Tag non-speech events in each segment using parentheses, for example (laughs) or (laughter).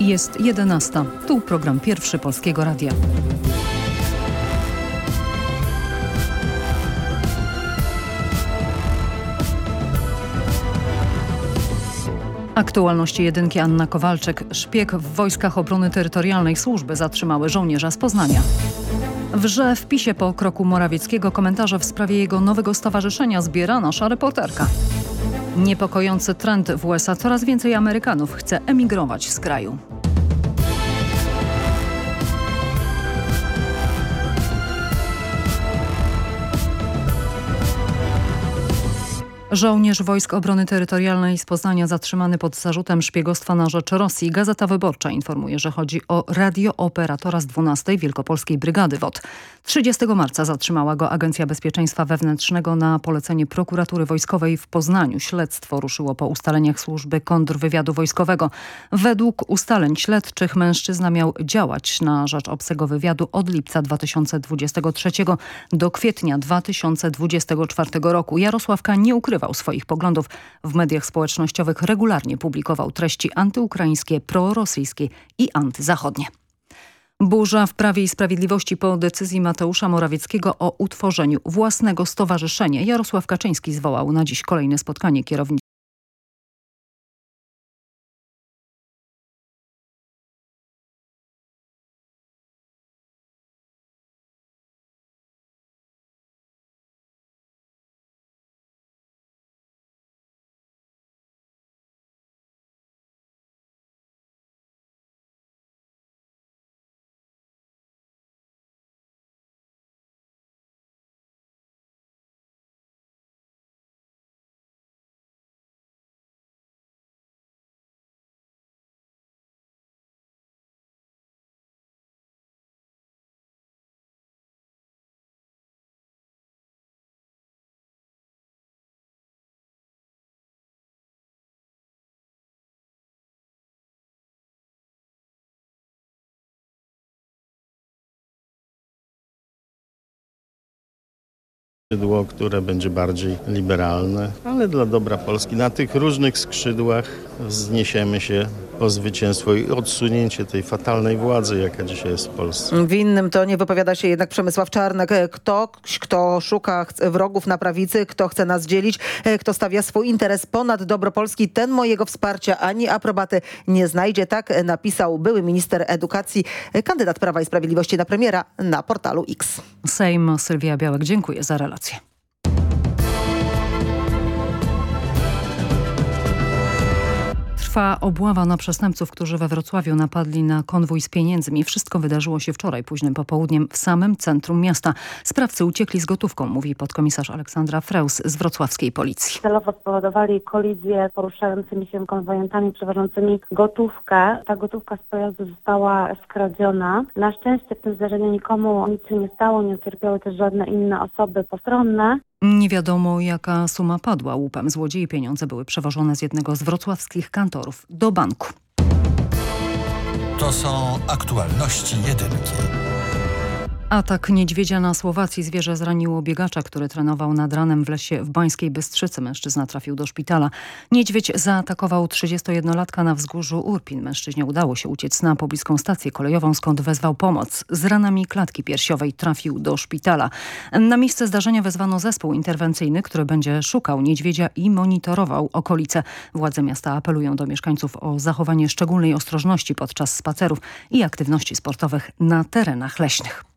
Jest 11. Tu program pierwszy Polskiego Radia. Aktualności jedynki Anna Kowalczyk. Szpieg w Wojskach Obrony Terytorialnej Służby zatrzymały żołnierza z Poznania. Wrze w pisie po kroku Morawieckiego komentarze w sprawie jego nowego stowarzyszenia zbiera nasza reporterka. Niepokojący trend w USA. Coraz więcej Amerykanów chce emigrować z kraju. Żołnierz Wojsk Obrony Terytorialnej z Poznania zatrzymany pod zarzutem szpiegostwa na rzecz Rosji. Gazeta Wyborcza informuje, że chodzi o radiooperatora z 12 Wielkopolskiej Brygady WOT. 30 marca zatrzymała go Agencja Bezpieczeństwa Wewnętrznego na polecenie prokuratury wojskowej w Poznaniu. Śledztwo ruszyło po ustaleniach służby kontrwywiadu wojskowego. Według ustaleń śledczych mężczyzna miał działać na rzecz obcego wywiadu od lipca 2023 do kwietnia 2024 roku. Jarosławka nie ukrywa ukrywał swoich poglądów. W mediach społecznościowych regularnie publikował treści antyukraińskie, prorosyjskie i antyzachodnie. Burza w Prawie i Sprawiedliwości po decyzji Mateusza Morawieckiego o utworzeniu własnego stowarzyszenia. Jarosław Kaczyński zwołał na dziś kolejne spotkanie kierownictwa skrzydło, które będzie bardziej liberalne, ale dla dobra Polski. Na tych różnych skrzydłach wzniesiemy się po zwycięstwo i odsunięcie tej fatalnej władzy, jaka dzisiaj jest w Polsce. W innym tonie wypowiada się jednak Przemysław Czarnek. Ktoś, kto szuka wrogów na prawicy, kto chce nas dzielić, kto stawia swój interes ponad dobro Polski, ten mojego wsparcia ani aprobaty nie znajdzie. Tak napisał były minister edukacji, kandydat Prawa i Sprawiedliwości na premiera na portalu X. Sejm Sylwia Białek, dziękuję za relację. Trwa obława na przestępców, którzy we Wrocławiu napadli na konwój z pieniędzmi. Wszystko wydarzyło się wczoraj późnym popołudniem w samym centrum miasta. Sprawcy uciekli z gotówką, mówi podkomisarz Aleksandra Freus z wrocławskiej policji. Celowo spowodowali kolizję poruszającymi się konwojentami przewożącymi gotówkę. Ta gotówka z pojazdu została skradziona. Na szczęście w tym zdarzeniu nikomu nic się nie stało, nie ucierpiały też żadne inne osoby postronne. Nie wiadomo jaka suma padła łupem. Złodziei pieniądze były przewożone z jednego z wrocławskich kantorów do banku. To są aktualności jedynki. Atak niedźwiedzia na Słowacji zwierzę zraniło biegacza, który trenował nad ranem w lesie w Bańskiej Bystrzycy. Mężczyzna trafił do szpitala. Niedźwiedź zaatakował 31-latka na wzgórzu Urpin. Mężczyźnie udało się uciec na pobliską stację kolejową, skąd wezwał pomoc. Z ranami klatki piersiowej trafił do szpitala. Na miejsce zdarzenia wezwano zespół interwencyjny, który będzie szukał niedźwiedzia i monitorował okolice. Władze miasta apelują do mieszkańców o zachowanie szczególnej ostrożności podczas spacerów i aktywności sportowych na terenach leśnych.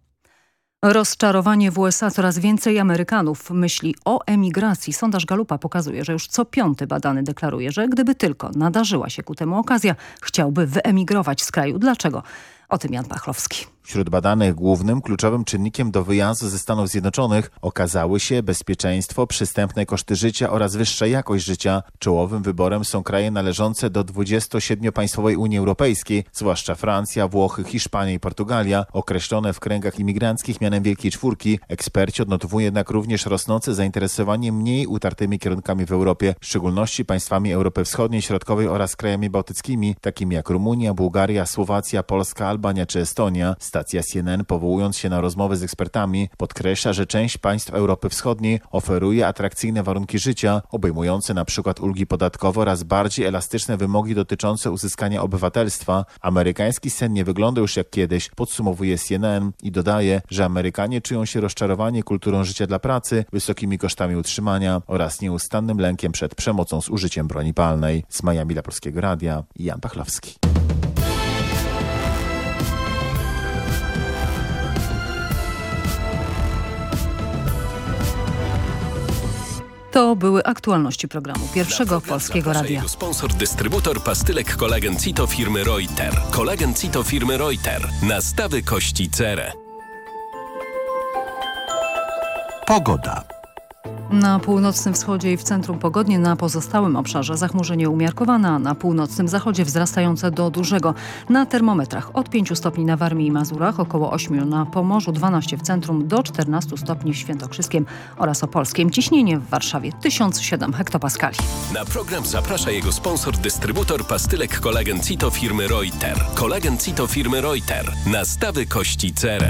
Rozczarowanie w USA coraz więcej Amerykanów myśli o emigracji. Sondaż Galupa pokazuje, że już co piąty badany deklaruje, że gdyby tylko nadarzyła się ku temu okazja, chciałby wyemigrować z kraju. Dlaczego? O tym Jan Pachlowski. Wśród badanych głównym kluczowym czynnikiem do wyjazdu ze Stanów Zjednoczonych okazały się bezpieczeństwo, przystępne koszty życia oraz wyższa jakość życia. Czołowym wyborem są kraje należące do 27-państwowej Unii Europejskiej, zwłaszcza Francja, Włochy, Hiszpania i Portugalia, określone w kręgach imigranckich mianem Wielkiej Czwórki. Eksperci odnotowują jednak również rosnące zainteresowanie mniej utartymi kierunkami w Europie, w szczególności państwami Europy Wschodniej, Środkowej oraz krajami bałtyckimi, takimi jak Rumunia, Bułgaria, Słowacja, Polska Albania czy Estonia. Stacja CNN, powołując się na rozmowy z ekspertami, podkreśla, że część państw Europy Wschodniej oferuje atrakcyjne warunki życia, obejmujące przykład ulgi podatkowe oraz bardziej elastyczne wymogi dotyczące uzyskania obywatelstwa. Amerykański sen nie wygląda już jak kiedyś, podsumowuje CNN i dodaje, że Amerykanie czują się rozczarowani kulturą życia dla pracy, wysokimi kosztami utrzymania oraz nieustannym lękiem przed przemocą z użyciem broni palnej. Z Miami dla Polskiego Radia, Jan Pachlowski. To były aktualności programu Pierwszego Polskiego Radia. Sponsor, dystrybutor pastylek kolagen Cito firmy Reuter. Kolagen Cito firmy Reuter. Nastawy kości cerę. Pogoda. Na północnym wschodzie i w centrum pogodnie, na pozostałym obszarze zachmurzenie umiarkowane, a na północnym zachodzie wzrastające do dużego. Na termometrach od 5 stopni na Warmii i Mazurach, około 8 na Pomorzu, 12 w centrum, do 14 stopni w Świętokrzyskiem oraz Opolskiem. Ciśnienie w Warszawie 1007 hektopaskali. Na program zaprasza jego sponsor, dystrybutor pastylek kolagen Cito firmy Reuter. Kolagen Cito firmy Reuter. Nastawy kości cerę.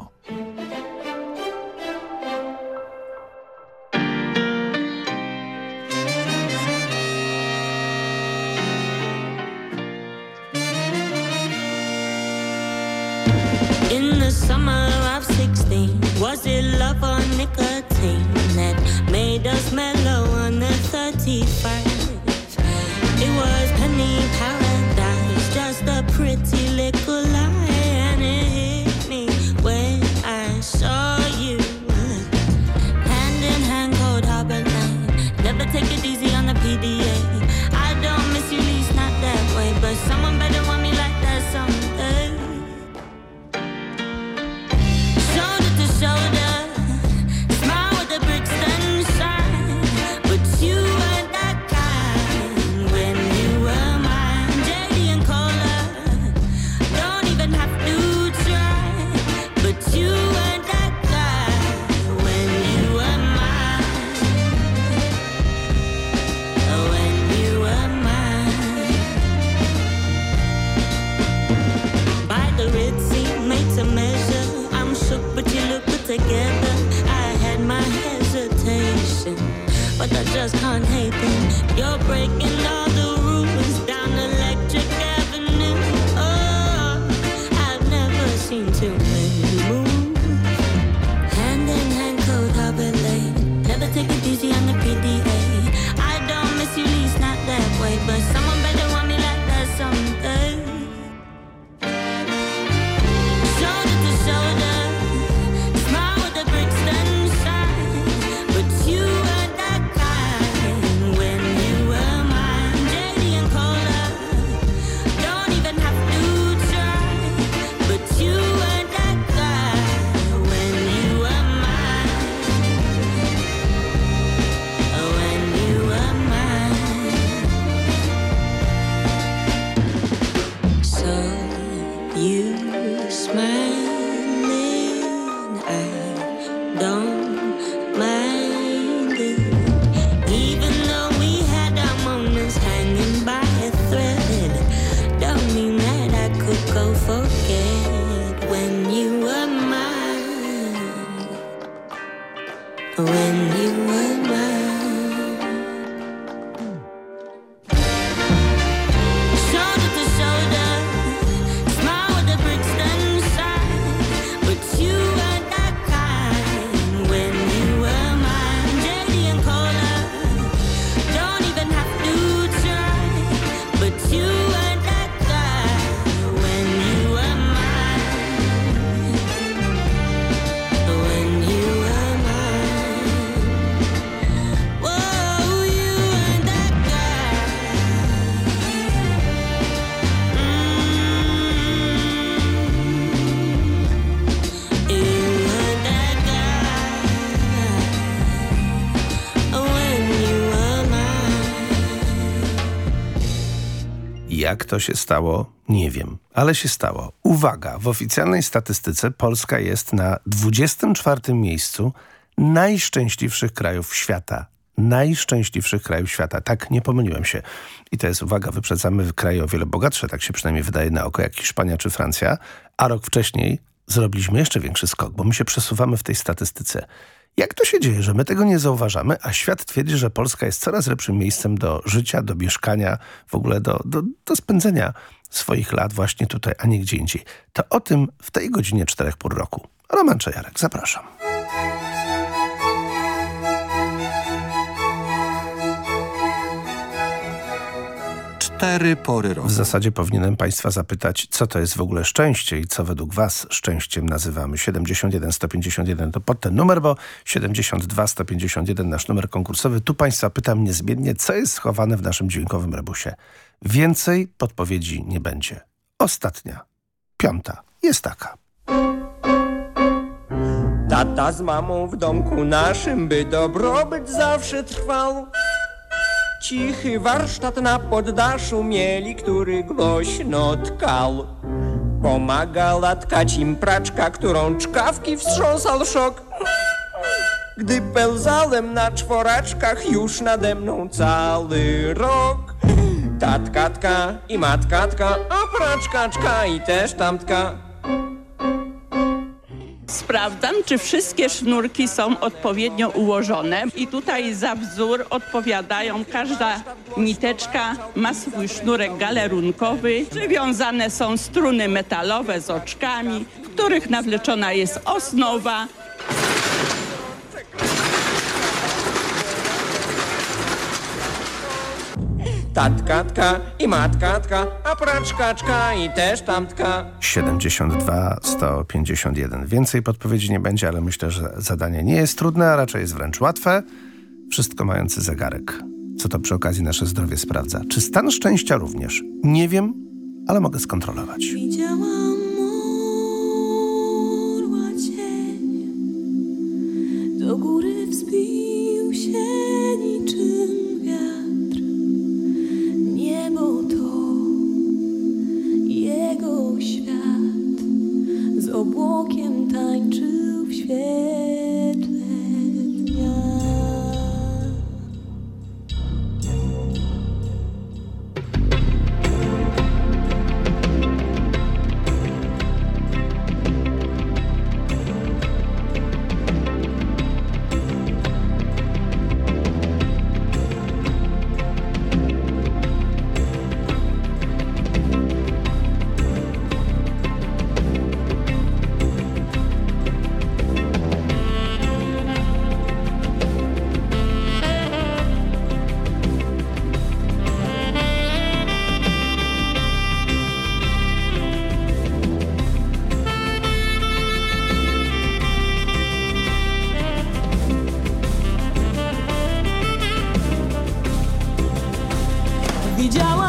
Together. I had my hesitation, but I just can't hate them. You're breaking all Jak to się stało? Nie wiem, ale się stało. Uwaga, w oficjalnej statystyce Polska jest na 24 miejscu najszczęśliwszych krajów świata. Najszczęśliwszych krajów świata. Tak, nie pomyliłem się. I to jest, uwaga, wyprzedzamy kraje o wiele bogatsze, tak się przynajmniej wydaje na oko, jak Hiszpania czy Francja, a rok wcześniej zrobiliśmy jeszcze większy skok, bo my się przesuwamy w tej statystyce. Jak to się dzieje, że my tego nie zauważamy, a świat twierdzi, że Polska jest coraz lepszym miejscem do życia, do mieszkania, w ogóle do, do, do spędzenia swoich lat właśnie tutaj, a nie gdzie indziej. To o tym w tej godzinie czterech pół roku. Roman Czajarek, zapraszam. Cztery pory roku. W zasadzie powinienem Państwa zapytać, co to jest w ogóle szczęście i co według Was szczęściem nazywamy. 71 151 to pod ten numer, bo 72 151 nasz numer konkursowy. Tu Państwa pytam niezmiennie, co jest schowane w naszym dźwiękowym rebusie. Więcej podpowiedzi nie będzie. Ostatnia, piąta, jest taka. Tata z mamą w domku naszym, by dobrobyt zawsze trwał. Cichy warsztat na poddaszu mieli, który głośno tkał. Pomagała tkać im praczka, którą czkawki wstrząsał szok. Gdy pełzałem na czworaczkach już nade mną cały rok. Tatkatka i matkatka, a praczkaczka i też tamtka. Sprawdzam, czy wszystkie sznurki są odpowiednio ułożone i tutaj za wzór odpowiadają. Każda niteczka ma swój sznurek galerunkowy. Przywiązane są struny metalowe z oczkami, w których nawleczona jest osnowa. Tatkatka i matkatka, a praczkaczka i też tamtka. 72 151. Więcej podpowiedzi nie będzie, ale myślę, że zadanie nie jest trudne, a raczej jest wręcz łatwe. Wszystko mający zegarek. Co to przy okazji nasze zdrowie sprawdza. Czy stan szczęścia również? Nie wiem, ale mogę skontrolować. Widziałam Widziałam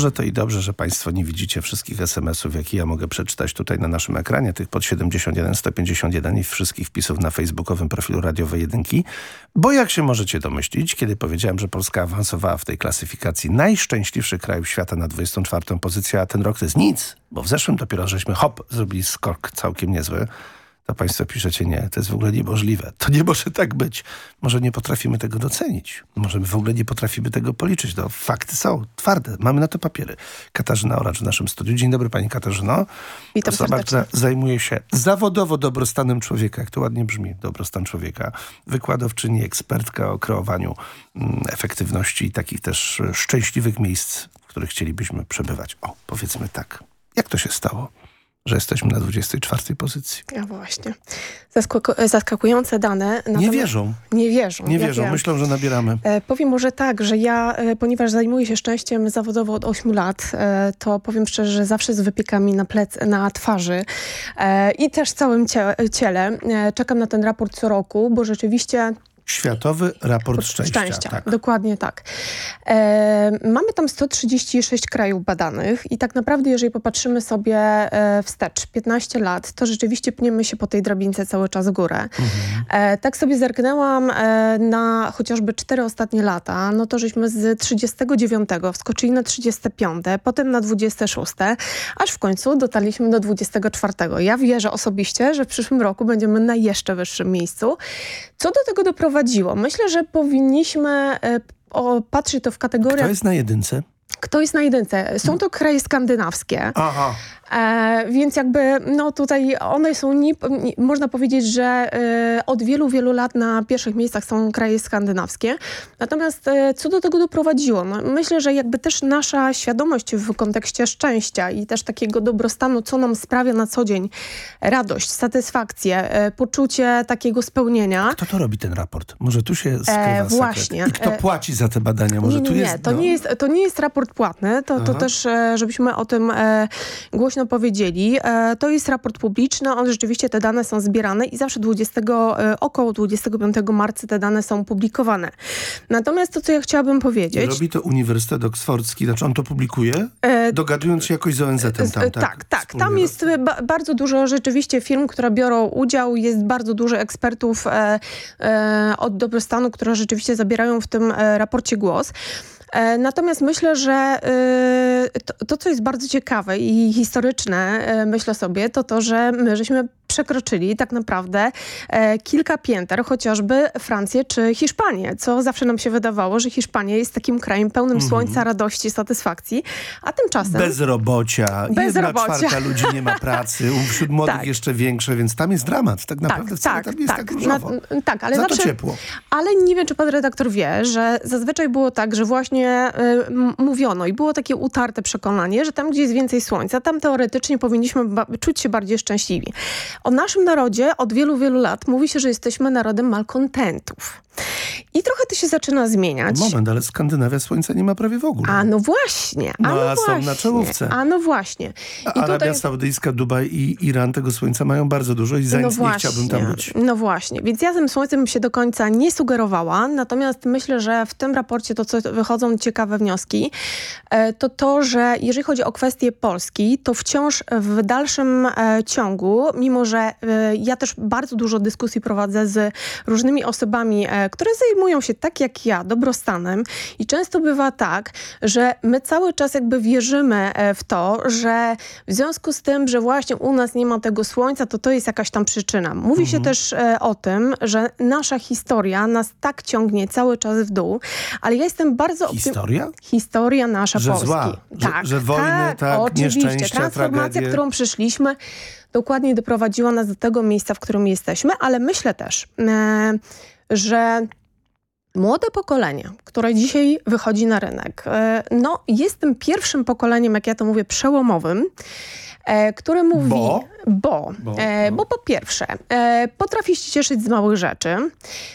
może to i dobrze, że Państwo nie widzicie wszystkich SMS-ów, jakie ja mogę przeczytać tutaj na naszym ekranie, tych pod 71 151 i wszystkich wpisów na facebookowym profilu Radiowej Jedynki, bo jak się możecie domyślić, kiedy powiedziałem, że Polska awansowała w tej klasyfikacji najszczęśliwszych krajów świata na 24 pozycję, a ten rok to jest nic, bo w zeszłym dopiero żeśmy hop, zrobili skok całkiem niezły, to Państwo piszecie, nie, to jest w ogóle niemożliwe. To nie może tak być. Może nie potrafimy tego docenić. Może w ogóle nie potrafimy tego policzyć. No, fakty są twarde. Mamy na to papiery. Katarzyna Oracz w naszym studiu. Dzień dobry Pani Katarzyno. Witam Osoba, serdecznie. która zajmuje się zawodowo dobrostanem człowieka. Jak to ładnie brzmi, dobrostan człowieka. Wykładowczyni, ekspertka o kreowaniu mm, efektywności i takich też szczęśliwych miejsc, w których chcielibyśmy przebywać. O, powiedzmy tak. Jak to się stało, że jesteśmy na 24 pozycji? Ja właśnie. Zaskaku- zaskakujące dane. Nie wierzą. Nie wierzą. Nie ja wierzą. wiem. Myślą, że nabieramy. E, Powiem może tak, że ja, e, ponieważ zajmuję się szczęściem zawodowo od 8 lat, e, to powiem szczerze, że zawsze z wypiekami na, plec, na twarzy e, i też całym cie, ciele e, czekam na ten raport co roku, bo rzeczywiście Światowy raport szczęścia. tak. Dokładnie tak. E, mamy tam 136 krajów badanych i tak naprawdę, jeżeli popatrzymy sobie e, wstecz 15 lat, to rzeczywiście pniemy się po tej drabince cały czas w górę. E, tak sobie zerknęłam e, na chociażby cztery ostatnie lata, no to żeśmy z 39 wskoczyli na 35, potem na 26, aż w końcu dotarliśmy do 24. Ja wierzę osobiście, że w przyszłym roku będziemy na jeszcze wyższym miejscu. Co do tego doprowadziło? Myślę, że powinniśmy e, o, patrzeć to w kategoriach... Kto jest na jedynce? Kto jest na jedynce? Są to kraje skandynawskie. Aha. E, więc jakby no tutaj one są, ni, ni, można powiedzieć, że e, od wielu, wielu lat na pierwszych miejscach są kraje skandynawskie. Natomiast e, co do tego doprowadziło? No, myślę, że jakby też nasza świadomość w kontekście szczęścia i też takiego dobrostanu, co nam sprawia na co dzień radość, satysfakcję, e, poczucie takiego spełnienia. Kto to robi ten raport? Może tu się skrywa E, sekret. właśnie. I kto E, płaci za te badania? Może nie, tu nie, jest... nie. To, no. nie jest, to nie jest raport płatny, to, to też, e, żebyśmy o tym e, głośno powiedzieli. E, to jest raport publiczny, on rzeczywiście, te dane są zbierane i zawsze 20, e, około 25 marca te dane są publikowane. Natomiast to, co ja chciałabym powiedzieć... robi to Uniwersytet Oksfordzki, znaczy on to publikuje, E, dogadując się jakoś z ONZ-em tam, tak? tak, tak. Wspólnie Tam jest ba bardzo dużo rzeczywiście firm, które biorą udział. Jest bardzo dużo ekspertów e, e, od dobrostanu, które rzeczywiście zabierają w tym e, raporcie głos. E, Natomiast myślę, że e, to, to, co jest bardzo ciekawe i historyczne, e, myślę sobie, to to, że my żeśmy przekroczyli tak naprawdę e, kilka pięter, chociażby Francję czy Hiszpanię, co zawsze nam się wydawało, że Hiszpania jest takim krajem pełnym Mhm. słońca, radości, satysfakcji, a tymczasem... Bezrobocia. Bezrobocia. Jedna czwarta ludzi nie ma pracy, wśród młodych Tak. jeszcze większe, więc tam jest dramat. Tak naprawdę wcale tam jest tak, różowo. Na- tak, ale Za to zawsze, ciepło. Ale nie wiem, czy pan redaktor wie, że zazwyczaj było tak, że właśnie y, mówiono i było takie utarte przekonanie, że tam, gdzie jest więcej słońca, tam teoretycznie powinniśmy czuć się bardziej szczęśliwi. O naszym narodzie od wielu, wielu lat mówi się, że jesteśmy narodem malkontentów. I trochę to się zaczyna zmieniać. Moment, ale Skandynawia słońca nie ma prawie w ogóle. A no właśnie, a No, no, a są właśnie. na czołówce. A no właśnie. A I Arabia tutaj... Saudyjska, Dubaj i Iran tego słońca mają bardzo dużo i za nic nie chciałbym tam być. No właśnie, więc ja tym słońcem się do końca nie sugerowała, natomiast myślę, że w tym raporcie to, co wychodzą ciekawe wnioski, e, to to, że jeżeli chodzi o kwestię Polski, to wciąż w dalszym e, ciągu, mimo że e, ja też bardzo dużo dyskusji prowadzę z różnymi osobami, e, które zajmują się tak jak ja dobrostanem i często bywa tak, że my cały czas jakby wierzymy e, w to, że w związku z tym, że właśnie u nas nie ma tego słońca, to to jest jakaś tam przyczyna. Mówi się też o tym, że nasza historia nas tak ciągnie cały czas w dół, ale ja jestem bardzo... Historia? Historia nasza Że Polski. zła, że- tak, że wojny, tak, oczywiście. nieszczęścia, Transformacja, tragedie. którą przeszliśmy, dokładnie doprowadziła nas do tego miejsca, w którym jesteśmy, ale myślę też, e, że Młode pokolenie, które dzisiaj wychodzi na rynek, e, no jest tym pierwszym pokoleniem, jak ja to mówię, przełomowym, e, które mówi... Bo? Bo, Bo, no. bo po pierwsze, potrafi się cieszyć z małych rzeczy,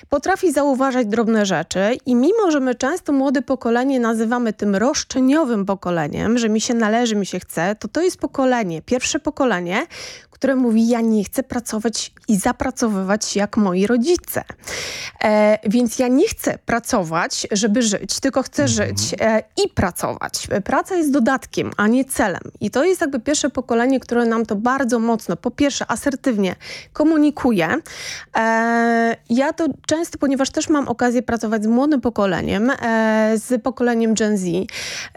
potrafi zauważać drobne rzeczy i mimo, że my często młode pokolenie nazywamy tym roszczeniowym pokoleniem, że mi się należy, mi się chce, to to jest pokolenie, pierwsze pokolenie, które mówi, ja nie chcę pracować i zapracowywać jak moi rodzice. E, więc ja nie chcę pracować, żeby żyć, tylko chcę mhm. żyć e, i pracować. Praca jest dodatkiem, a nie celem. I to jest jakby pierwsze pokolenie, które nam to bardzo mocno, po pierwsze asertywnie komunikuje. E, ja to często, ponieważ też mam okazję pracować z młodym pokoleniem, e, z pokoleniem Gen Z,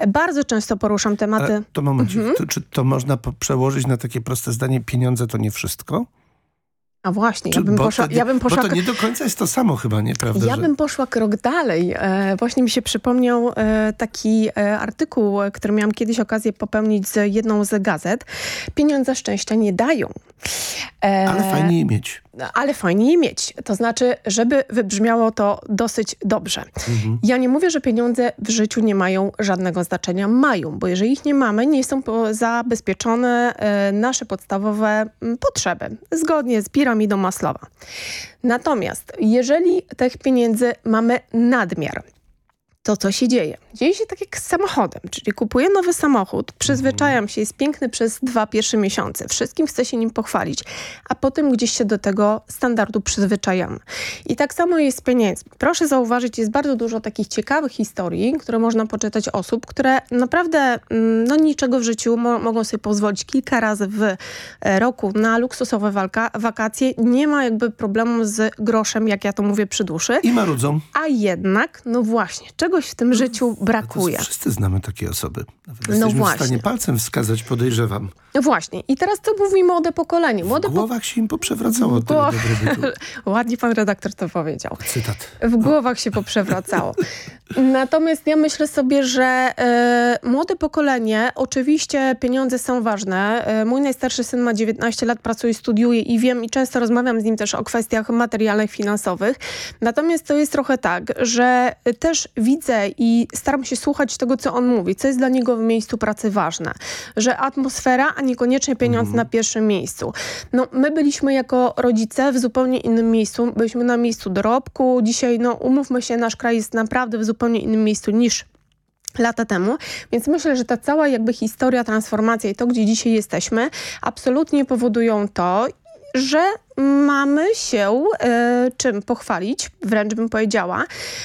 bardzo często poruszam tematy... Ale to moment, mhm. to, czy to można przełożyć na takie proste zdanie, pieniądze to nie wszystko? A właśnie, ja bym, poszła, to, ja bym poszła... Bo to nie do końca jest to samo chyba, nieprawda? Ja że... bym poszła krok dalej. E, właśnie mi się przypomniał e, taki e, artykuł, który miałam kiedyś okazję popełnić z jedną z gazet. Pieniądze szczęścia nie dają. E, Ale fajnie je mieć ale fajnie je mieć. To znaczy, żeby wybrzmiało to dosyć dobrze. Mhm. Ja nie mówię, że pieniądze w życiu nie mają żadnego znaczenia. Mają, bo jeżeli ich nie mamy, nie są zabezpieczone e, nasze podstawowe potrzeby, zgodnie z piramidą Maslowa. Natomiast jeżeli tych pieniędzy mamy nadmiar, to, co się dzieje. Dzieje się tak jak z samochodem, czyli kupuję nowy samochód, przyzwyczajam się, jest piękny przez dwa pierwsze miesiące, wszystkim chcę się nim pochwalić, a potem gdzieś się do tego standardu przyzwyczajam. I tak samo jest z pieniędzmi. Proszę zauważyć, jest bardzo dużo takich ciekawych historii, które można poczytać osób, które naprawdę mm, no, niczego w życiu mo mogą sobie pozwolić kilka razy w e, roku na luksusowe wakacje. Nie ma jakby problemu z groszem, jak ja to mówię przy duszy. I marudzą. A jednak, no właśnie, czegoś w tym życiu brakuje. Wszyscy znamy takie osoby. Nawet no jesteśmy właśnie. w stanie palcem wskazać, podejrzewam. No właśnie. I teraz to mówi młode pokolenie. Młode w głowach po... się im poprzewracało tego (laughs) Ładnie pan redaktor to powiedział. Cytat. W głowach się poprzewracało. (laughs) Natomiast ja myślę sobie, że y, młode pokolenie, oczywiście pieniądze są ważne. Y, mój najstarszy syn ma 19 lat, pracuje, studiuje i wiem i często rozmawiam z nim też o kwestiach materialnych, finansowych. Natomiast to jest trochę tak, że też widzę i staram się słuchać tego, co on mówi, co jest dla niego w miejscu pracy ważne. Że atmosfera, a niekoniecznie pieniądze mhm. na pierwszym miejscu. No, my byliśmy jako rodzice w zupełnie innym miejscu. Byliśmy na miejscu dorobku. Dzisiaj, no umówmy się, nasz kraj jest naprawdę w zupełnie innym miejscu niż lata temu, więc myślę, że ta cała jakby historia, transformacja i to, gdzie dzisiaj jesteśmy, absolutnie powodują to, że mamy się e, czym pochwalić, wręcz bym powiedziała.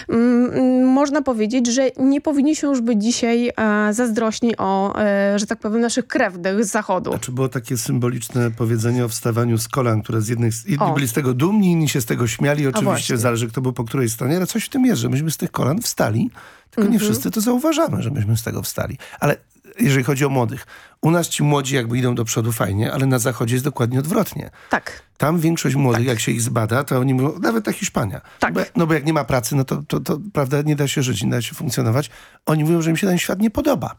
Mm, można powiedzieć, że nie powinniśmy już być dzisiaj e, zazdrośni o, e, że tak powiem, naszych krewnych z zachodu. Znaczy było takie symboliczne powiedzenie o wstawaniu z kolan, które z jednych, jedni o. byli z tego dumni, inni się z tego śmiali. Oczywiście zależy, kto był po której stronie, ale coś w tym jest, że myśmy z tych kolan wstali, tylko nie mhm. wszyscy to zauważamy, że myśmy z tego wstali. Ale jeżeli chodzi o młodych. U nas ci młodzi jakby idą do przodu fajnie, ale na zachodzie jest dokładnie odwrotnie. Tak. Tam większość młodych, tak. jak się ich zbada, to oni mówią, nawet ta Hiszpania. Tak. Bo, no bo jak nie ma pracy, no to, to, to prawda, nie da się żyć, nie da się funkcjonować. Oni mówią, że im się ten świat nie podoba.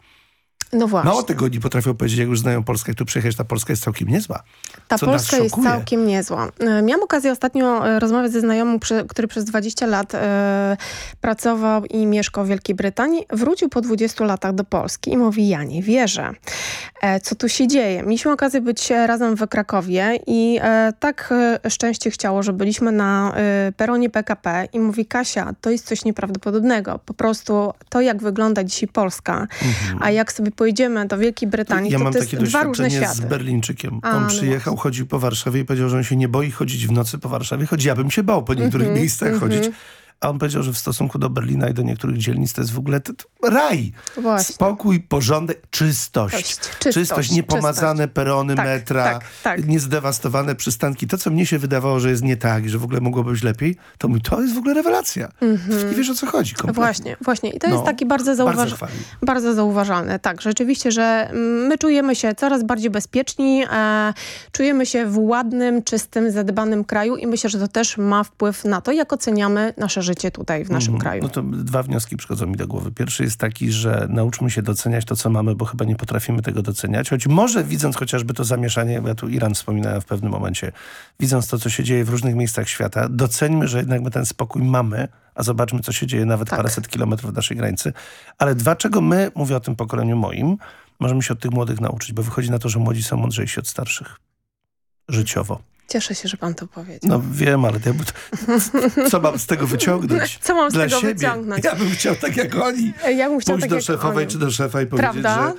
No właśnie. Mało tego oni potrafią powiedzieć, jak już znają Polskę, jak tu przyjechać, ta Polska jest całkiem niezła. Ta Polska jest całkiem niezła. E, miałam okazję ostatnio e, rozmawiać ze znajomym, który przez 20 lat e, pracował i mieszkał w Wielkiej Brytanii. Wrócił po 20 latach do Polski i mówi, ja nie wierzę. Co tu się dzieje? Mieliśmy okazję być razem w Krakowie i tak szczęście chciało, że byliśmy na peronie PKP i mówi, Kasia, to jest coś nieprawdopodobnego. Po prostu to, jak wygląda dzisiaj Polska, mhm. a jak sobie pojedziemy do Wielkiej Brytanii, ja to, mam to takie światy. z Berlińczykiem. A, on no przyjechał, chodził po Warszawie i powiedział, że on się nie boi chodzić w nocy po Warszawie, choć ja bym się bał po niektórych mm -hmm, miejscach mm -hmm. chodzić. A on powiedział, że w stosunku do Berlina i do niektórych dzielnic to jest w ogóle raj. Właśnie. Spokój, porządek, czystość. Czystość, czystość niepomazane czystość. perony tak, metra, tak, tak. niezdewastowane przystanki. To, co mnie się wydawało, że jest nie tak, że w ogóle mogło być lepiej, to mi to jest w ogóle rewelacja. Mm -hmm. Nie wiesz, o co chodzi kompletnie. Właśnie, właśnie. I to no, jest taki bardzo, zauważ bardzo, bardzo zauważalne. Tak, rzeczywiście, że my czujemy się coraz bardziej bezpieczni, e, czujemy się w ładnym, czystym, zadbanym kraju i myślę, że to też ma wpływ na to, jak oceniamy nasze życie tutaj w naszym mm, kraju. No to dwa wnioski przychodzą mi do głowy. Pierwszy jest taki, że nauczmy się doceniać to, co mamy, bo chyba nie potrafimy tego doceniać. Choć może widząc chociażby to zamieszanie, ja tu Iran wspominałem w pewnym momencie, widząc to, co się dzieje w różnych miejscach świata, doceńmy, że jednak my ten spokój mamy, a zobaczmy, co się dzieje nawet tak. paręset kilometrów od naszej granicy. Ale dlaczego my, mówię o tym pokoleniu moim, możemy się od tych młodych nauczyć, bo wychodzi na to, że młodzi są mądrzejsi od starszych. Życiowo. Cieszę się, że pan to powiedział. No wiem, ale to, (laughs) co mam z tego wyciągnąć? Co mam z Dla tego siebie. wyciągnąć? Ja bym chciał tak jak oni. Ja bym chciał Pójść tak do szefowej oni. czy do szefa i powiedzieć, Prawda? że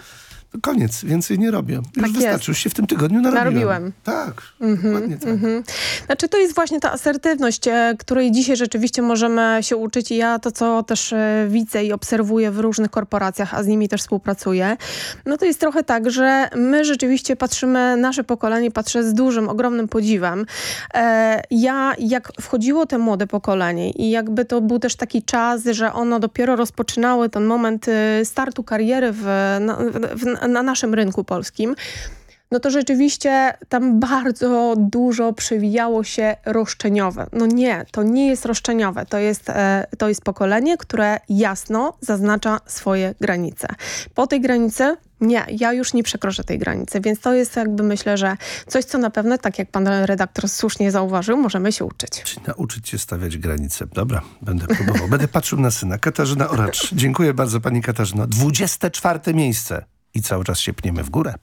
koniec, więcej nie robię. Już Tak wystarczy, już się w tym tygodniu narobiłem. Narobiłem. Tak, Mhm, dokładnie tak. mhm. Znaczy to jest właśnie ta asertywność, e, której dzisiaj rzeczywiście możemy się uczyć i ja to, co też e, widzę i obserwuję w różnych korporacjach, a z nimi też współpracuję, no to jest trochę tak, że my rzeczywiście patrzymy, nasze pokolenie patrzy z dużym, ogromnym podziwem. E, Ja, jak wchodziło te młode pokolenie i jakby to był też taki czas, że ono dopiero rozpoczynały ten moment startu kariery w, w, na naszym rynku polskim, no to rzeczywiście tam bardzo dużo przewijało się roszczeniowe. No nie, to nie jest roszczeniowe. To jest, e, to jest pokolenie, które jasno zaznacza swoje granice. Po tej granicy nie, ja już nie przekroczę tej granicy, więc to jest jakby myślę, że coś, co na pewno, tak jak pan redaktor słusznie zauważył, możemy się uczyć. Nauczyć się stawiać granice. Dobra, będę próbował. Będę patrzył na syna. Katarzyna Oracz. Dziękuję bardzo pani Katarzyno. 24 miejsce i cały czas się pniemy w górę.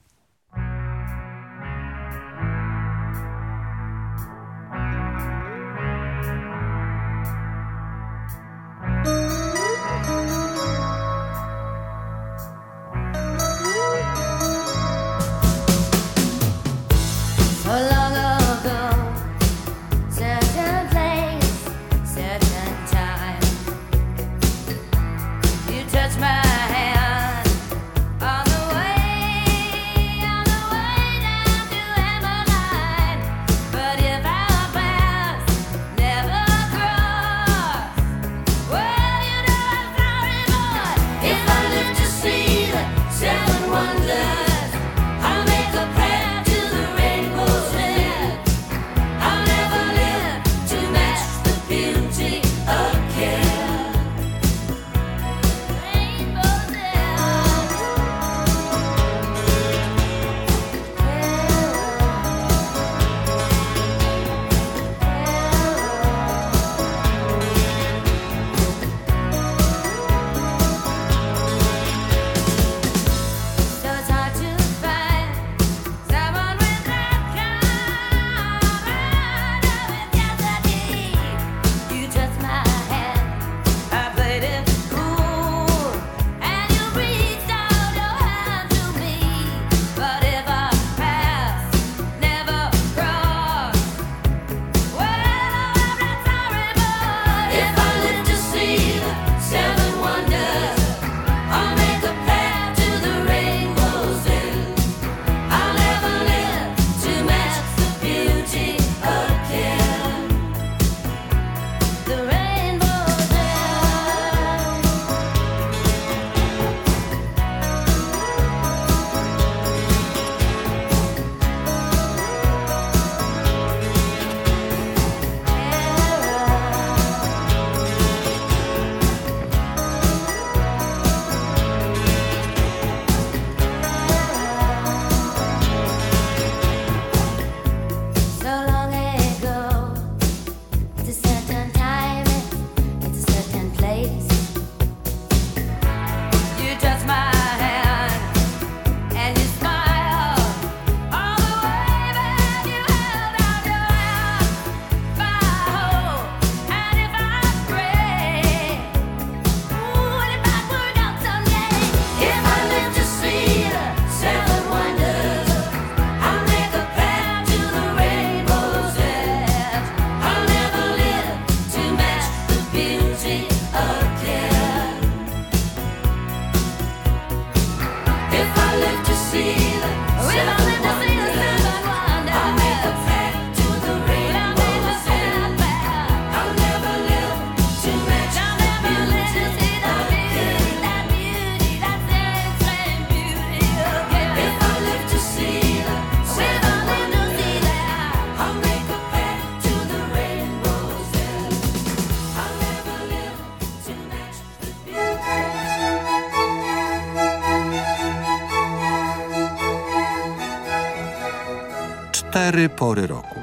Cztery pory roku.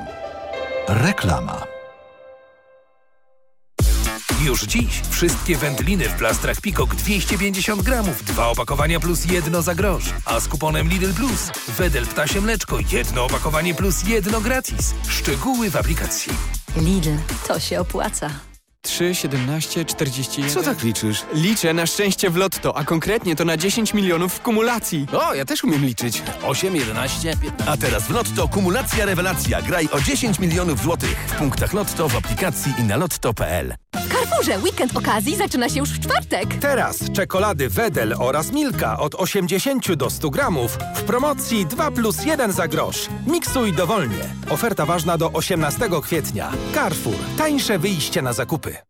Reklama. Już dziś wszystkie wędliny w plastrach Pikok 250 gramów, dwa opakowania plus jedno za grosz. A z kuponem Lidl Plus Wedel ptasie mleczko, jedno opakowanie plus jedno gratis. Szczegóły w aplikacji. Lidl, to się opłaca. 3, 17, 41. Co tak liczysz? Liczę na szczęście w lotto, a konkretnie to na 10 milionów w kumulacji. O, ja też umiem liczyć. 8, 11, 15. A teraz w Lotto kumulacja rewelacja. Graj o 10 milionów złotych. W punktach Lotto, w aplikacji i na lotto.pl. W Carrefourze weekend okazji zaczyna się już w czwartek. Teraz czekolady Wedel oraz Milka od 80 do 100 gramów w promocji 2 plus 1 za grosz. Miksuj dowolnie. Oferta ważna do 18 kwietnia. Carrefour. Tańsze wyjście na zakupy.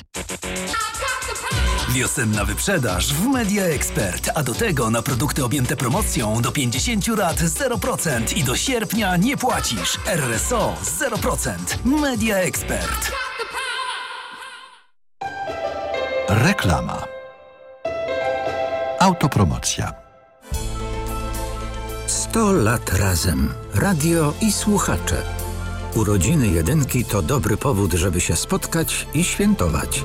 Wiosenna wyprzedaż w Media Expert, a do tego na produkty objęte promocją do 50 lat 0% i do sierpnia nie płacisz. RSO 0%. Media Expert. Reklama. Autopromocja. 100 lat razem. Radio i słuchacze. Urodziny jedynki to dobry powód, żeby się spotkać i świętować.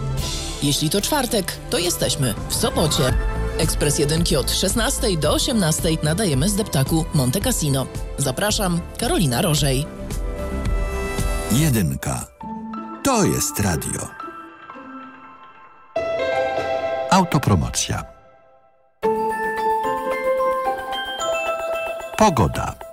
Jeśli to czwartek, to jesteśmy w Sopocie. Ekspres Jedynki od 16 do 18 nadajemy z deptaku Monte Cassino. Zapraszam, Karolina Rożej. Jedynka. To jest radio. Autopromocja. Pogoda.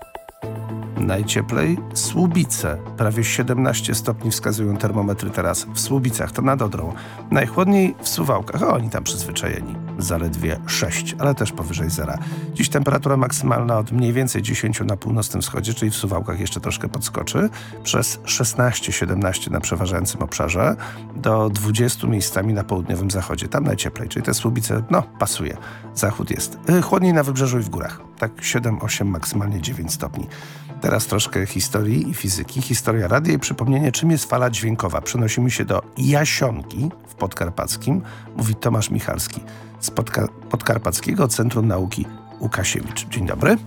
Najcieplej Słubice. Prawie 17 stopni wskazują termometry teraz w Słubicach, to nad Odrą. Najchłodniej w Suwałkach, a oni tam przyzwyczajeni. Zaledwie 6, ale też powyżej zera. Dziś temperatura maksymalna od mniej więcej 10 na północnym wschodzie, czyli w Suwałkach jeszcze troszkę podskoczy, przez 16-17 na przeważającym obszarze, do 20 miejscami na południowym zachodzie. Tam najcieplej, czyli te Słubice, no, pasuje. Zachód jest. Y, Chłodniej na wybrzeżu i w górach. Tak 7-8, maksymalnie 9 stopni. Teraz troszkę historii i fizyki. Historia radia i przypomnienie, czym jest fala dźwiękowa. Przenosimy się do Jasionki w Podkarpackim, mówi Tomasz Michalski z Podka Podkarpackiego Centrum Nauki Łukasiewicz. Dzień dobry.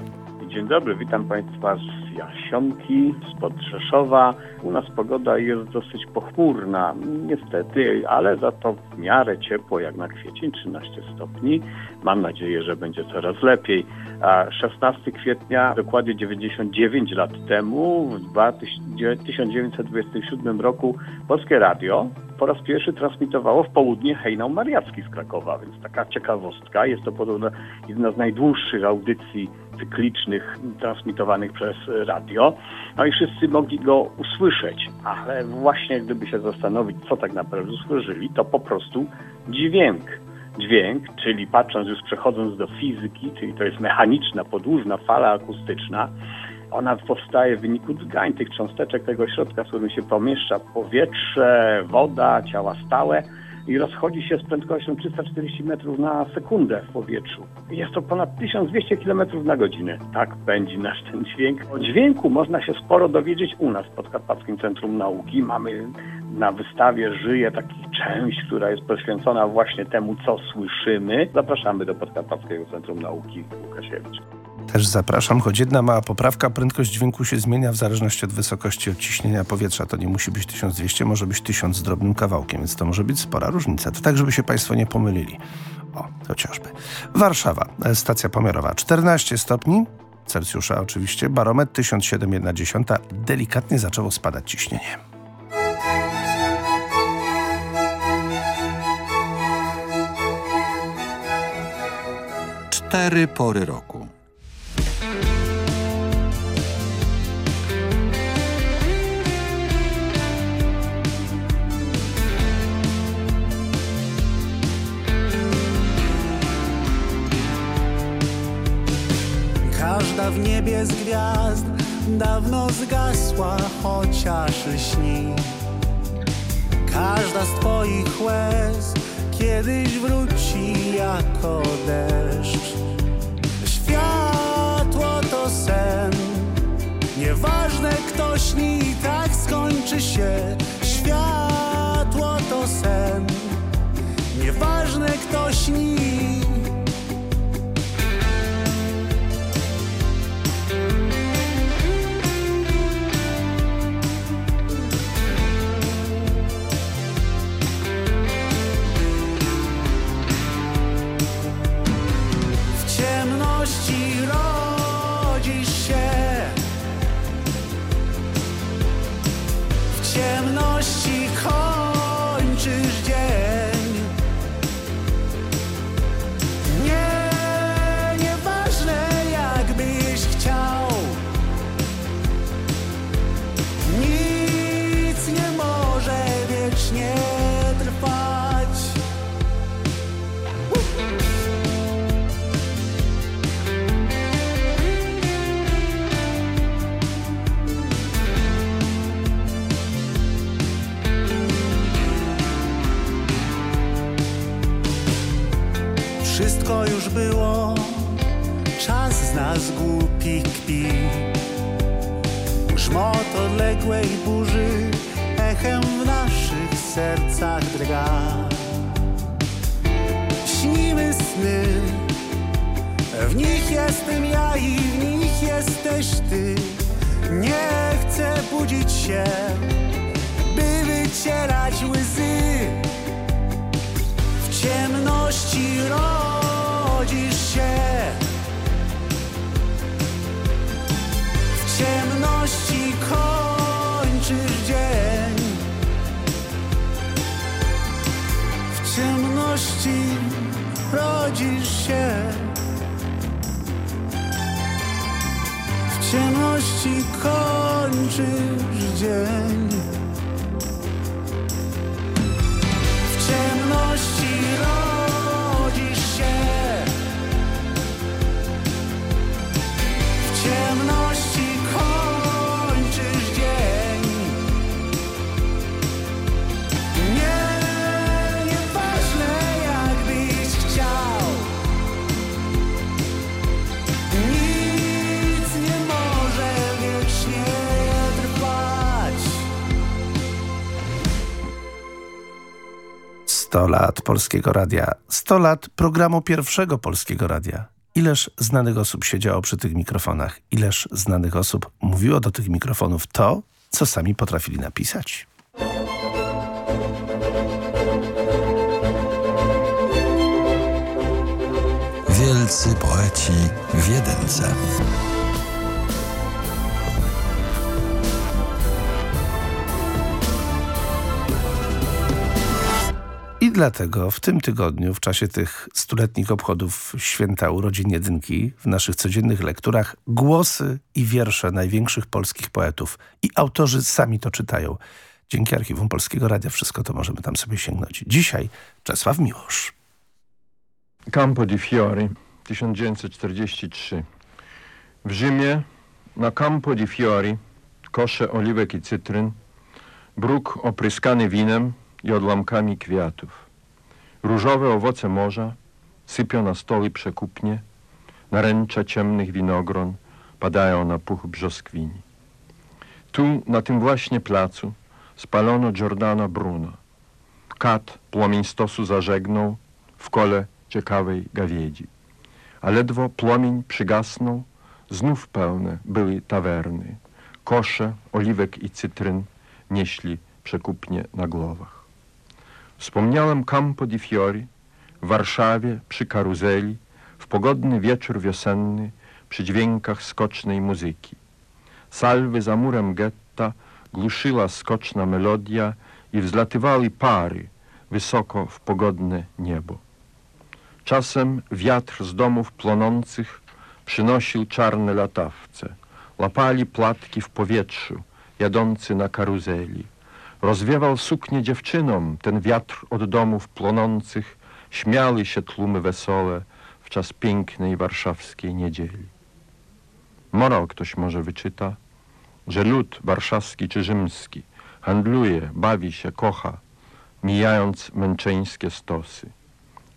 Dzień dobry, witam Państwa z Jasionki, spod Rzeszowa. U nas pogoda jest dosyć pochmurna, niestety, ale za to w miarę ciepło, jak na kwiecień, 13 stopni. Mam nadzieję, że będzie coraz lepiej. A 16 kwietnia, dokładnie 99 lat temu, w 1927 roku, Polskie Radio po raz pierwszy transmitowało w południe hejnał mariacki z Krakowa, więc taka ciekawostka. Jest to podobno jedna z najdłuższych audycji cyklicznych transmitowanych przez radio. No i wszyscy mogli go usłyszeć, ale właśnie gdyby się zastanowić, co tak naprawdę usłyszeli, to po prostu dźwięk. Dźwięk, czyli patrząc już przechodząc do fizyki, czyli to jest mechaniczna, podłużna fala akustyczna, ona powstaje w wyniku drgań tych cząsteczek tego środka, w którym się pomieszcza powietrze, woda, ciała stałe i rozchodzi się z prędkością 340 metrów na sekundę w powietrzu. Jest to ponad 1200 km na godzinę. Tak pędzi nasz ten dźwięk. O dźwięku można się sporo dowiedzieć u nas w Podkarpackim Centrum Nauki. Mamy na wystawie żyje taka część, która jest poświęcona właśnie temu, co słyszymy. Zapraszamy do Podkarpackiego Centrum Nauki Łukasiewicz. Też zapraszam, choć jedna mała poprawka, prędkość dźwięku się zmienia w zależności od wysokości odciśnienia powietrza. To nie musi być 1200, może być 1000 z drobnym kawałkiem, więc to może być spora różnica. To tak, żeby się Państwo nie pomylili. O, chociażby. Warszawa, e, stacja pomiarowa 14 stopni, Celsjusza oczywiście, barometr 1007,1, delikatnie zaczęło spadać ciśnienie. Cztery pory roku. każda w niebie z gwiazd dawno zgasła, chociaż lśni. Każda z Twoich łez kiedyś wróci jako deszcz. Światło to sen, nieważne kto śni, i tak skończy się. Światło to sen, nieważne kto śni. Odległej burzy echem w naszych sercach drga. Śnimy sny, w nich jestem ja i w nich jesteś ty. Nie chcę budzić się, by wycierać łzy. W ciemności rodzisz się W ciemności kończysz rodzisz się. W ciemności kończysz dzień 100 lat Polskiego Radia, 100 lat programu pierwszego Polskiego Radia. Ileż znanych osób siedziało przy tych mikrofonach, ileż znanych osób mówiło do tych mikrofonów to, co sami potrafili napisać. Wielcy poeci w. dlatego w tym tygodniu, w czasie tych stuletnich obchodów święta urodzin jedynki, w naszych codziennych lekturach głosy i wiersze największych polskich poetów. I autorzy sami to czytają. Dzięki Archiwum Polskiego Radia wszystko to możemy tam sobie sięgnąć. Dzisiaj Czesław Miłosz. Campo di Fiori, 1943. W Rzymie na Campo di Fiori, kosze oliwek i cytryn, bruk opryskany winem i odłamkami kwiatów. Różowe owoce morza sypią na stoły przekupnie, naręcza ciemnych winogron padają na puch brzoskwini. Tu, na tym właśnie placu, spalono Giordana Bruna. Kat płomień stosu zażegnął w kole ciekawej gawiedzi. A ledwo płomień przygasnął, znów pełne były tawerny. Kosze, oliwek i cytryn nieśli przekupnie na głowach. Wspomniałem Campo di Fiori w Warszawie przy karuzeli w pogodny wieczór wiosenny przy dźwiękach skocznej muzyki. Salwy za murem getta gluszyła skoczna melodia i wzlatywały pary wysoko w pogodne niebo. Czasem wiatr z domów plonących przynosił czarne latawce. Łapali płatki w powietrzu, jadący na karuzeli. Rozwiewał suknie dziewczynom ten wiatr od domów plonących. Śmiały się tłumy wesole w czas pięknej warszawskiej niedzieli. Morał ktoś może wyczyta, że lud warszawski czy rzymski handluje, bawi się, kocha, mijając męczeńskie stosy.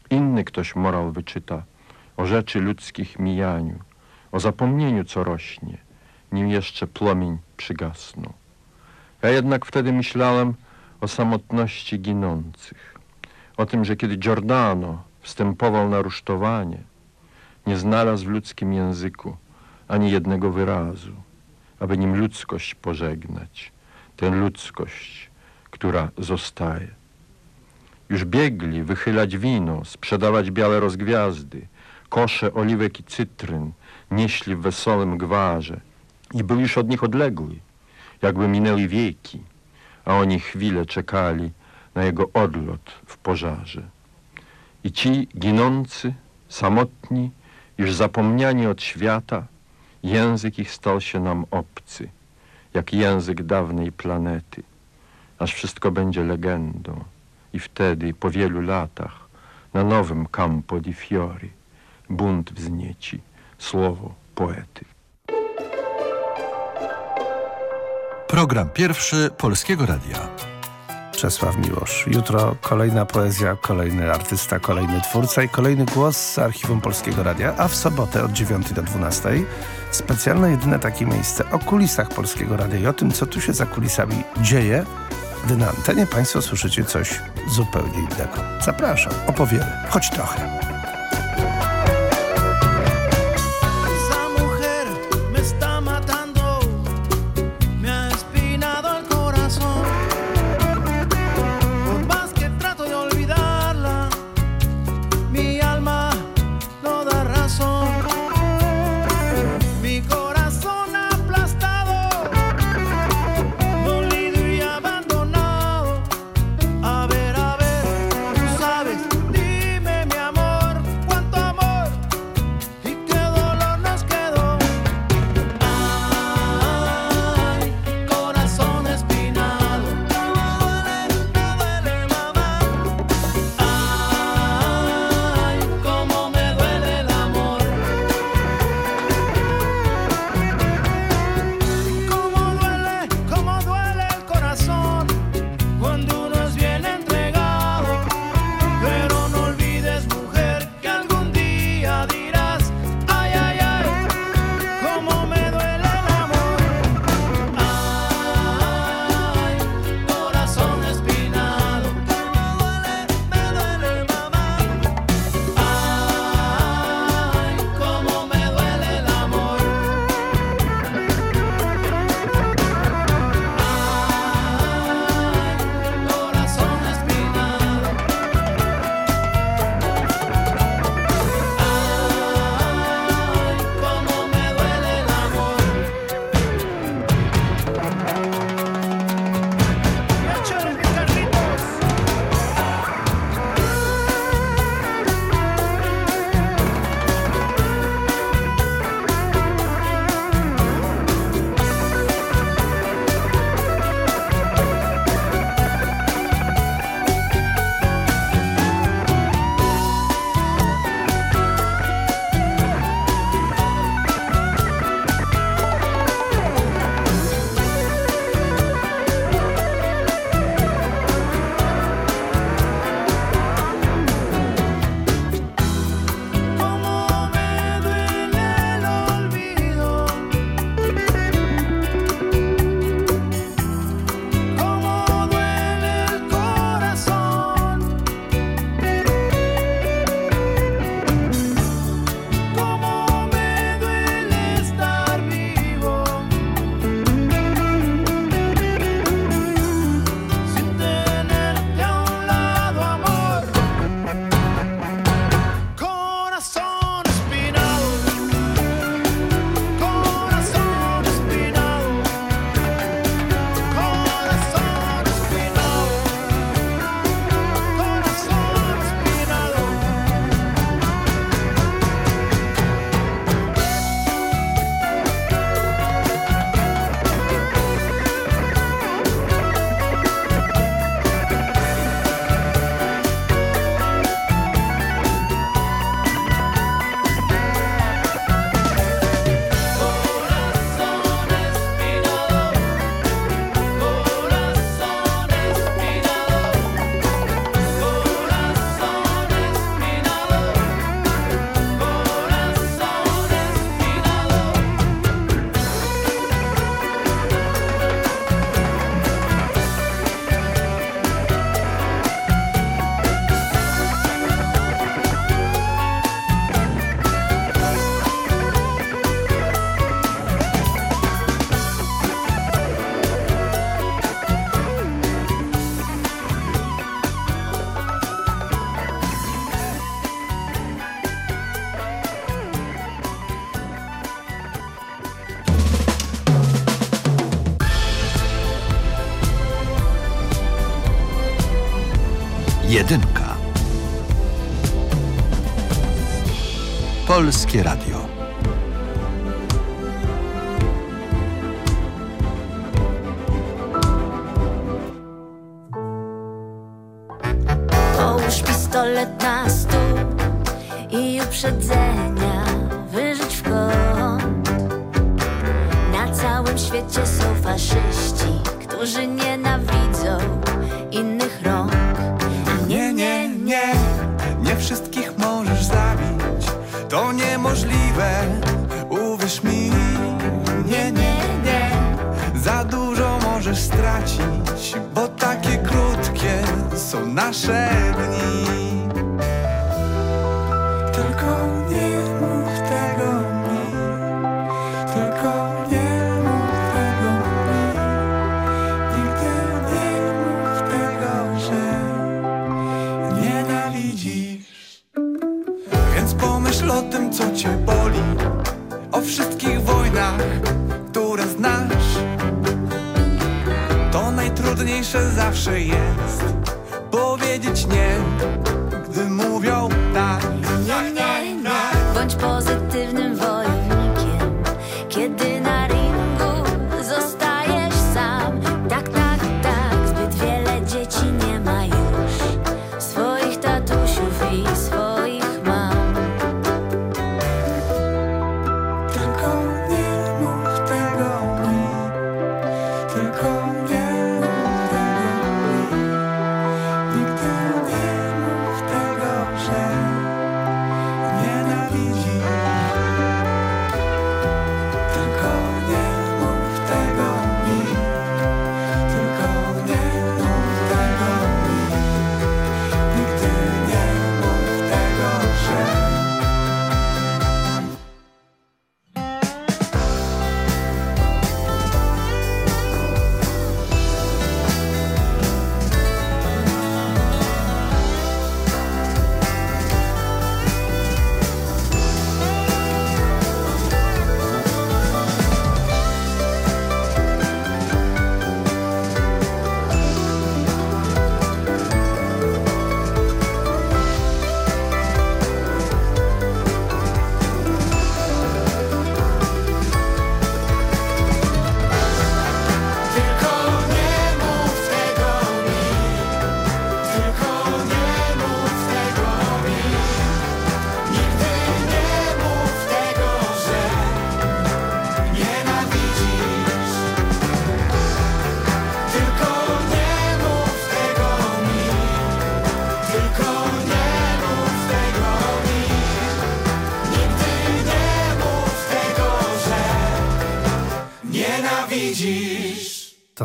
Inny ktoś morał wyczyta o rzeczy ludzkich mijaniu, o zapomnieniu, co rośnie, nim jeszcze płomień przygasnął. Ja jednak wtedy myślałem o samotności ginących, o tym, że kiedy Giordano wstępował na rusztowanie, nie znalazł w ludzkim języku ani jednego wyrazu, aby nim ludzkość pożegnać, tę ludzkość, która zostaje. Już biegli wychylać wino, sprzedawać białe rozgwiazdy, kosze oliwek i cytryn nieśli w wesołym gwarze i był już od nich odległy, jakby minęły wieki, a oni chwilę czekali na jego odlot w pożarze. I ci ginący, samotni, już zapomniani od świata, język ich stał się nam obcy, jak język dawnej planety, aż wszystko będzie legendą. I wtedy, po wielu latach, na nowym Campo di Fiori, bunt wznieci słowo poety. Program pierwszy Polskiego Radia. Czesław Miłosz. Jutro kolejna poezja, kolejny artysta, kolejny twórca i kolejny głos z Archiwum Polskiego Radia, a w sobotę od 9 do 12 specjalne jedyne takie miejsce o kulisach Polskiego Radia i o tym, co tu się za kulisami dzieje, gdy na antenie Państwo słyszycie coś zupełnie innego. Zapraszam, opowiemy, choć trochę. Polskie Radio. Połóż pistolet na stół i uprzedzenia wyrzuć w kąt. Na całym świecie są faszyści, którzy nienawidzą To niemożliwe, uwierz mi. Nie, nie, nie, za dużo możesz stracić, bo takie krótkie są nasze dni. Zawsze jest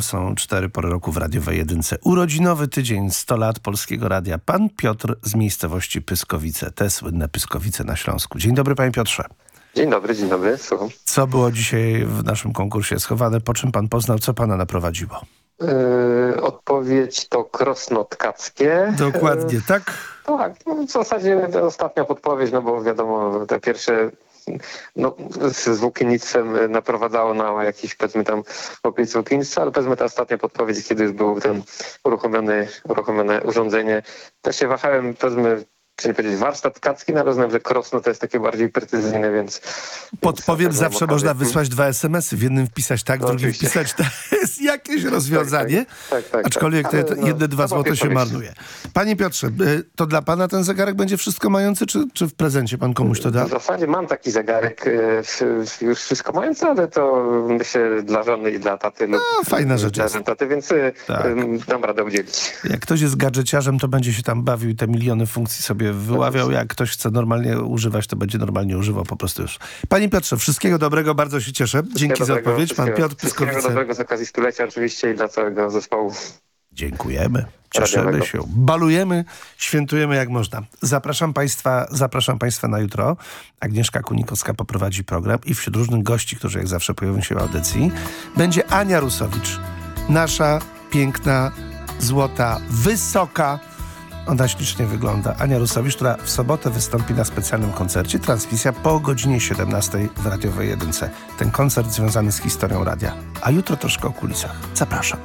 są cztery pory roku w radiowej jedynce. Urodzinowy tydzień, 100 lat Polskiego Radia. Pan Piotr z miejscowości Pyskowice, te słynne Pyskowice na Śląsku. Dzień dobry panie Piotrze. Dzień dobry, dzień dobry, słucham. Co było dzisiaj w naszym konkursie schowane? Po czym pan poznał, co pana naprowadziło? Yy, odpowiedź to krosno tkackie. Dokładnie, tak? Yy, tak, no w zasadzie ostatnia podpowiedź, no bo wiadomo, te pierwsze no, z włókiennictwem y, naprowadzało na jakiś, powiedzmy tam opis włókiennictwa, ale powiedzmy ta ostatnia podpowiedź, kiedy już był ten uruchomiony, uruchomione urządzenie. Też się wahałem, powiedzmy, czy nie powiedzieć warsztat tkacki, no ale uznałem, że krosno to jest takie bardziej precyzyjne, więc... Podpowiem, więc zawsze można wysłać dwa SMS-y. W jednym wpisać tak, w No, drugim oczywiście. wpisać (laughs) tak. jest jakieś rozwiązanie. tak, tak, Aczkolwiek tak. te Ale no, jedne dwa to złote się marnuje. Panie Piotrze, y, to dla pana ten zegarek będzie wszystko mający, czy, czy w prezencie pan komuś to da? W zasadzie mam taki zegarek y, już wszystko mający, ale to myślę dla żony i dla taty No, fajna rzecz dla jest. taty, więc y, Tak. dam radę udzielić. Jak ktoś jest gadżeciarzem, to będzie się tam bawił i te miliony funkcji sobie wyławiał. Jak ktoś chce normalnie używać, to będzie normalnie używał po prostu już. Panie Piotrze, wszystkiego dobrego, bardzo się cieszę. Dzięki Wszystkiego za odpowiedź. Pan wszystkiego- Piotr Wszystkiego Pyskowice. dobrego z okazji stulecia oczywiście i dla całego zespołu. Dziękujemy. Cieszymy się. Balujemy, świętujemy jak można. Zapraszam Państwa, zapraszam Państwa na jutro. Agnieszka Kunikowska poprowadzi program i wśród różnych gości, którzy jak zawsze pojawią się w audycji, będzie Ania Rusowicz. Nasza piękna, złota, wysoka, ona ślicznie wygląda. Ania Rusowicz, która w sobotę wystąpi na specjalnym koncercie. Transmisja po godzinie 17 w Radiowej Jedynce. Ten koncert związany z historią radia. A jutro troszkę o kulisach. Zapraszam.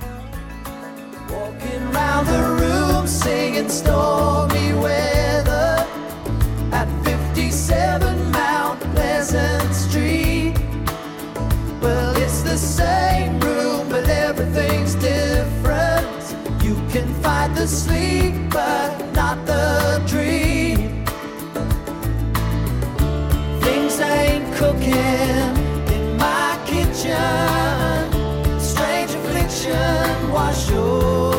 Walking round the room singing in stormy weather at 57 Mount Pleasant Street. Well, it's the same fight the sleep, but not the dream. Things ain't cooking in my kitchen. Strange affliction wash over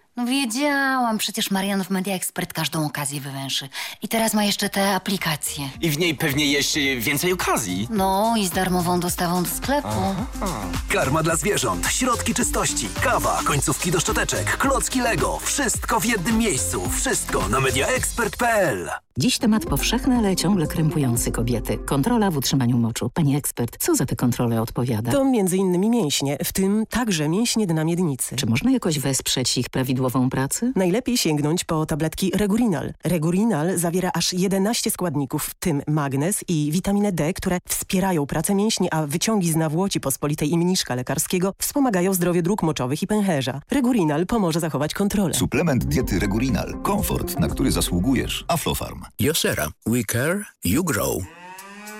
No wiedziałam, przecież Marian w Media Expert każdą okazję wywęszy. I teraz ma jeszcze te aplikacje. I w niej pewnie jeszcze więcej okazji. No i z darmową dostawą do sklepu. Karma dla zwierząt, środki czystości, kawa, końcówki do szczoteczek, klocki Lego. Wszystko w jednym miejscu. Wszystko na mediaexpert.pl. Dziś temat powszechny, ale ciągle krępujący kobiety. Kontrola w utrzymaniu moczu. Pani ekspert, co za te kontrole odpowiada? To między innymi mięśnie, w tym także mięśnie dna miednicy. Czy można jakoś wesprzeć ich prawidłowe prawidłową pracę? Najlepiej sięgnąć po tabletki Regurinal. Regurinal zawiera aż 11 składników, w tym magnez i witaminę D, które wspierają pracę mięśni, a wyciągi z nawłoci pospolitej i mniszka lekarskiego wspomagają zdrowie dróg moczowych i pęcherza. Regurinal pomoże zachować kontrolę. Suplement diety Regurinal. Komfort, na który zasługujesz. Aflofarm. Josera. We care, you grow.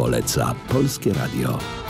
Poleca Polskie Radio.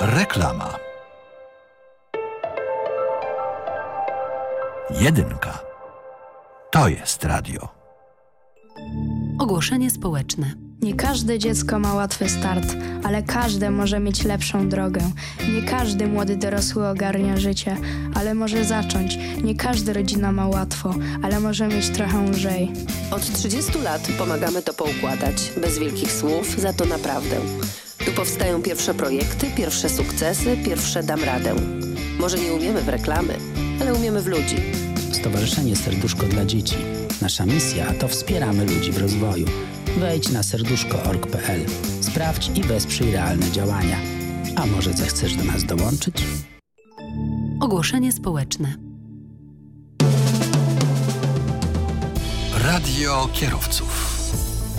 Reklama. Jedynka. To jest radio. Ogłoszenie społeczne. Nie każde dziecko ma łatwy start, ale każde może mieć lepszą drogę. Nie każdy młody dorosły ogarnia życie, ale może zacząć. Nie każda rodzina ma łatwo, ale może mieć trochę lżej. Od 30 lat pomagamy to poukładać, bez wielkich słów, za to naprawdę. Tu powstają pierwsze projekty, pierwsze sukcesy, pierwsze dam radę. Może nie umiemy w reklamy, ale umiemy w ludzi. Stowarzyszenie Serduszko dla Dzieci. Nasza misja to wspieramy ludzi w rozwoju. Wejdź na serduszko.org.pl. Sprawdź i wesprzyj realne działania. A może zechcesz do nas dołączyć? Ogłoszenie społeczne. Radio kierowców.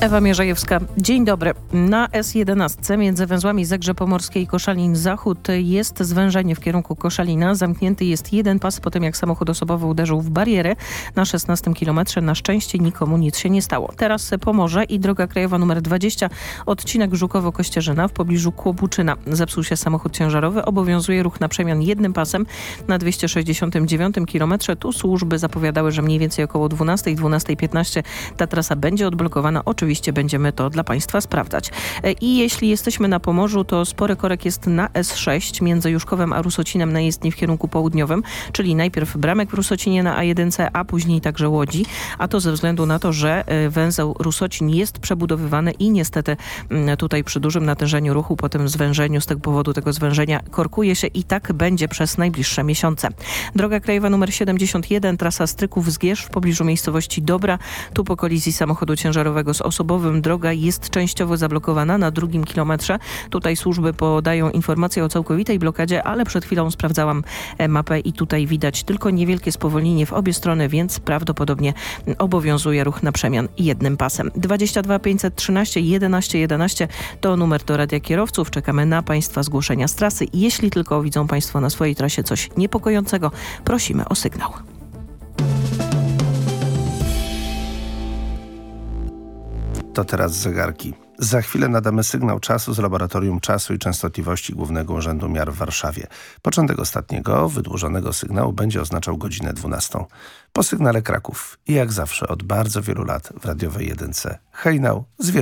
Ewa Mierzejewska. Dzień dobry. Na S11 między węzłami Zegrze Pomorskiej i Koszalin Zachód jest zwężenie w kierunku Koszalina. Zamknięty jest jeden pas po tym, jak samochód osobowy uderzył w barierę na 16 kilometrze. Na szczęście nikomu nic się nie stało. Teraz Pomorze i droga krajowa numer 20, odcinek Żukowo-Kościerzyna w pobliżu Kłobuczyna. Zepsuł się samochód ciężarowy. Obowiązuje ruch na przemian jednym pasem na 269 kilometrze. Tu służby zapowiadały, że mniej więcej około 12, 12.15 ta trasa będzie odblokowana. Oczywiście będziemy to dla Państwa sprawdzać. E, I jeśli jesteśmy na Pomorzu, to spory korek jest na S6 między Juszkowem a Rusocinem na jezdni w kierunku południowym, czyli najpierw Bramek w Rusocinie na A1, a później także Łodzi, a to ze względu na to, że e, węzeł Rusocin jest przebudowywany i niestety mm, tutaj przy dużym natężeniu ruchu, po tym zwężeniu, z tego powodu tego zwężenia korkuje się i tak będzie przez najbliższe miesiące. Droga krajowa numer 71, trasa Stryków-Zgierz w pobliżu miejscowości Dobra, tu po kolizji samochodu ciężarowego z osobowym droga jest częściowo zablokowana na drugim kilometrze. Tutaj służby podają informację o całkowitej blokadzie, ale przed chwilą sprawdzałam e, mapę i tutaj widać tylko niewielkie spowolnienie w obie strony, więc prawdopodobnie obowiązuje ruch na przemian jednym pasem. 22 513 11 11 to numer do Radia Kierowców. Czekamy na Państwa zgłoszenia z trasy. Jeśli tylko widzą Państwo na swojej trasie coś niepokojącego, prosimy o sygnał. To teraz zegarki. Za chwilę nadamy sygnał czasu z Laboratorium Czasu i Częstotliwości Głównego Urzędu Miar w Warszawie. Początek ostatniego, wydłużonego sygnału będzie oznaczał godzinę 12. Po sygnale Kraków i jak zawsze od bardzo wielu lat w radiowej jedynce. Hejnał, zwierz